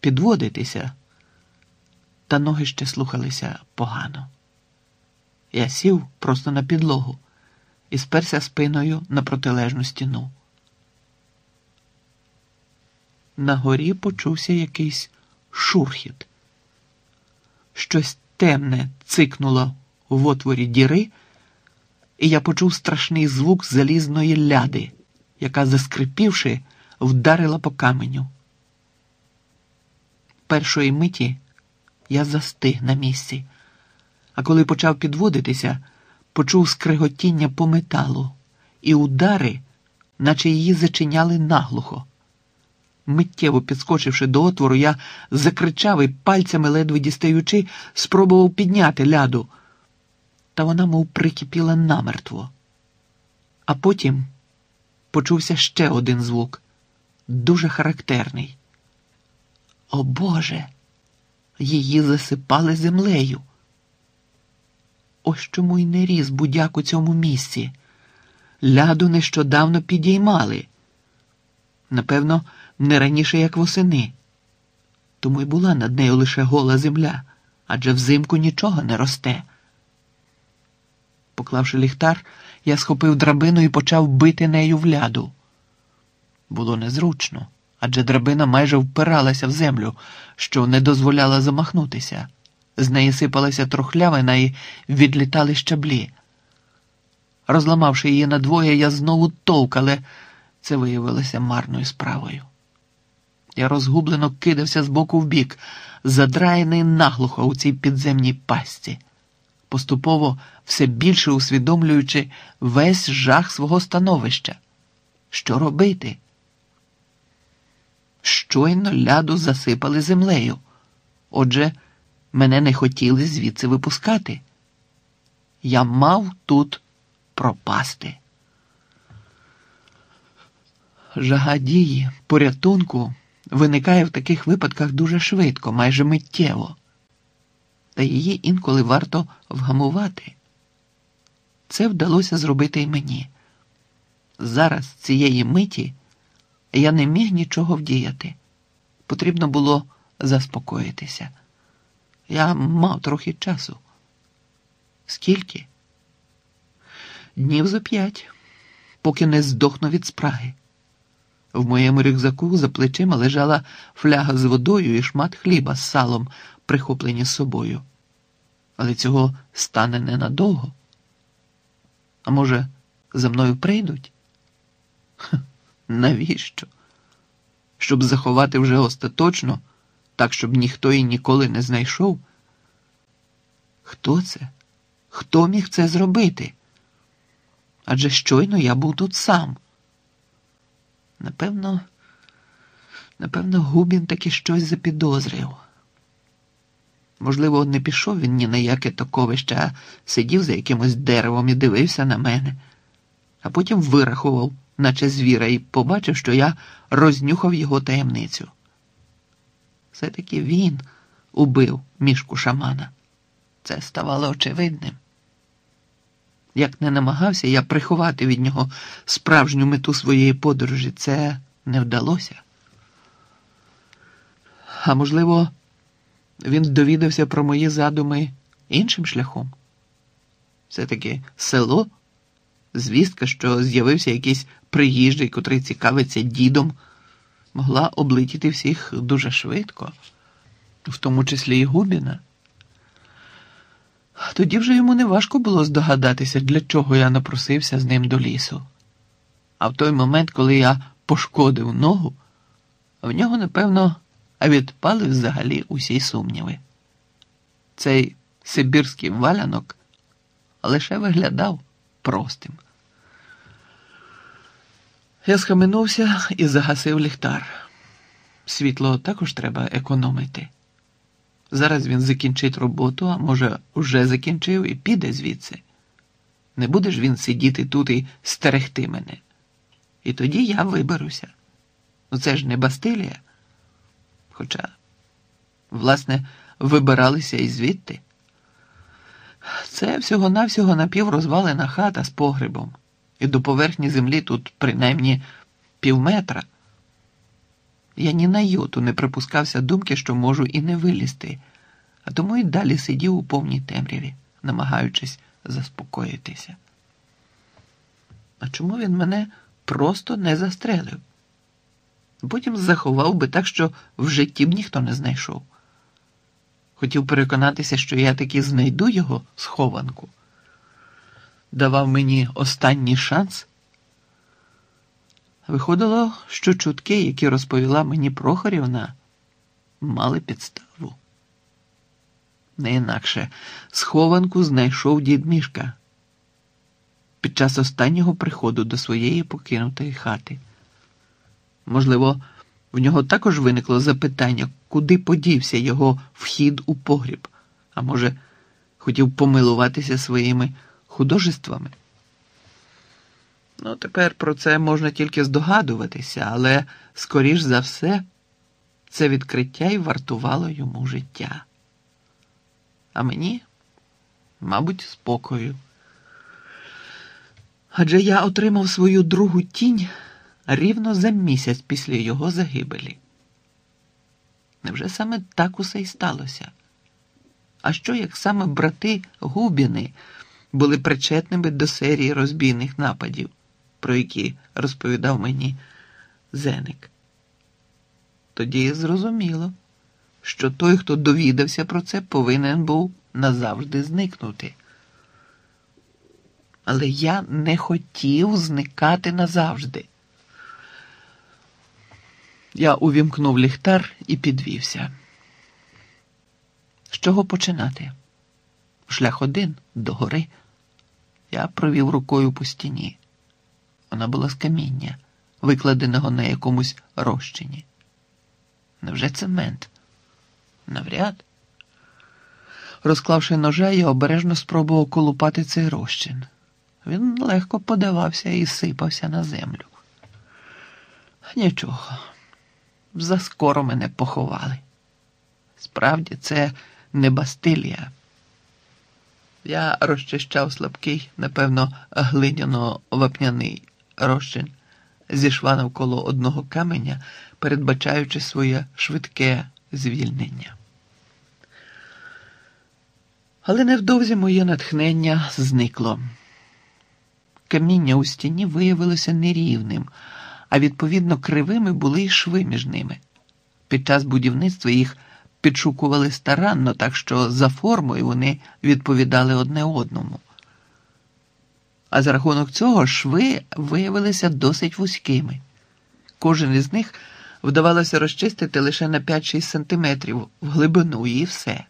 підводитися, та ноги ще слухалися погано. Я сів просто на підлогу і сперся спиною на протилежну стіну. На горі почувся якийсь шурхіт. Щось темне цикнуло в отворі діри, і я почув страшний звук залізної ляди, яка, заскрипівши, вдарила по каменю. Першої миті я застиг на місці, а коли почав підводитися, почув скриготіння по металу і удари, наче її зачиняли наглухо. Миттєво підскочивши до отвору, я закричав і пальцями, ледве дістаючи, спробував підняти ляду, та вона мов прикипіла намертво. А потім почувся ще один звук, дуже характерний. О Боже! Її засипали землею. Ось чому й не ріс будяк у цьому місці. Ляду нещодавно підіймали. Напевно, не раніше, як восени. Тому й була над нею лише гола земля, адже взимку нічого не росте. Поклавши ліхтар, я схопив драбину і почав бити нею в ляду. Було незручно, адже драбина майже впиралася в землю, що не дозволяла замахнутися. З неї сипалася трохлявина і відлітали щаблі. Розламавши її надвоє, я знову товк, але це виявилося марною справою. Я розгублено кидався з боку в бік, задраєний наглухо у цій підземній пастці, поступово все більше усвідомлюючи весь жах свого становища. Що робити? Щойно ляду засипали землею. Отже, мене не хотіли звідси випускати. Я мав тут пропасти. Жага дії, порятунку виникає в таких випадках дуже швидко, майже миттєво, та її інколи варто вгамувати. Це вдалося зробити і мені. Зараз, цієї миті, я не міг нічого вдіяти. Потрібно було заспокоїтися. Я мав трохи часу. Скільки? Днів зо п'ять, поки не здохну від спраги. В моєму рюкзаку за плечима лежала фляга з водою і шмат хліба з салом, прихоплені з собою. Але цього стане ненадовго. А може, за мною прийдуть? Навіщо? Щоб заховати вже остаточно, так, щоб ніхто і ніколи не знайшов? Хто це? Хто міг це зробити? Адже щойно я був тут сам. Напевно, напевно, Губін таки щось запідозрив. Можливо, не пішов він ні на яке таковище, а сидів за якимось деревом і дивився на мене, а потім вирахував, наче звіра, і побачив, що я рознюхав його таємницю. Все-таки він убив мішку шамана. Це ставало очевидним. Як не намагався я приховати від нього справжню мету своєї подорожі, це не вдалося. А можливо, він довідався про мої задуми іншим шляхом. Все-таки село, звістка, що з'явився якийсь приїжджий, котрий цікавиться дідом, могла облетіти всіх дуже швидко, в тому числі і Губіна. Тоді вже йому неважко було здогадатися, для чого я напросився з ним до лісу. А в той момент, коли я пошкодив ногу, в нього, напевно, відпали взагалі усі сумніви. Цей сибірський валянок лише виглядав простим. Я схаменувся і загасив ліхтар. Світло також треба економити. Зараз він закінчить роботу, а може, уже закінчив і піде звідси. Не буде ж він сидіти тут і стерегти мене. І тоді я виберуся. Ну це ж не Бастилія. Хоча, власне, вибиралися і звідти. Це всього-навсього напіврозвалена хата з погребом, і до поверхні землі тут принаймні півметра. Я ні на йоту не припускався думки, що можу і не вилізти, а тому і далі сидів у повній темряві, намагаючись заспокоїтися. А чому він мене просто не застрелив? Потім заховав би так, що в житті б ніхто не знайшов. Хотів переконатися, що я таки знайду його схованку. Давав мені останній шанс. Виходило, що чутки, які розповіла мені Прохорівна, мали підставу. Не інакше схованку знайшов дід Мішка під час останнього приходу до своєї покинутої хати. Можливо, в нього також виникло запитання, куди подівся його вхід у погріб, а може, хотів помилуватися своїми художествами. Ну, тепер про це можна тільки здогадуватися, але, скоріш за все, це відкриття й вартувало йому життя. А мені, мабуть, спокою. Адже я отримав свою другу тінь рівно за місяць після його загибелі. Невже саме так усе й сталося? А що як саме брати Губіни були причетними до серії розбійних нападів, про які розповідав мені Зеник? Тоді зрозуміло, що той, хто довідався про це, повинен був назавжди зникнути. Але я не хотів зникати назавжди. Я увімкнув ліхтар і підвівся. З чого починати? Шлях один до гори. Я провів рукою по стіні. Вона була з каміння, викладеного на якомусь розчині. Невже цемент? Навряд. Розклавши ножа, я обережно спробував колупати цей розчин. Він легко подавався і сипався на землю. Нічого, заскоро мене поховали. Справді, це не Бастилія. Я розчищав слабкий, напевно, глиняно-вапняний розчин зі шва навколо одного каменя, передбачаючи своє швидке звільнення. Але невдовзі моє натхнення зникло. Каміння у стіні виявилося нерівним, а відповідно кривими були й шви між ними. Під час будівництва їх підшукували старанно, так що за формою вони відповідали одне одному. А за рахунок цього шви виявилися досить вузькими. Кожен із них вдавалося розчистити лише на 5-6 сантиметрів в глибину і все.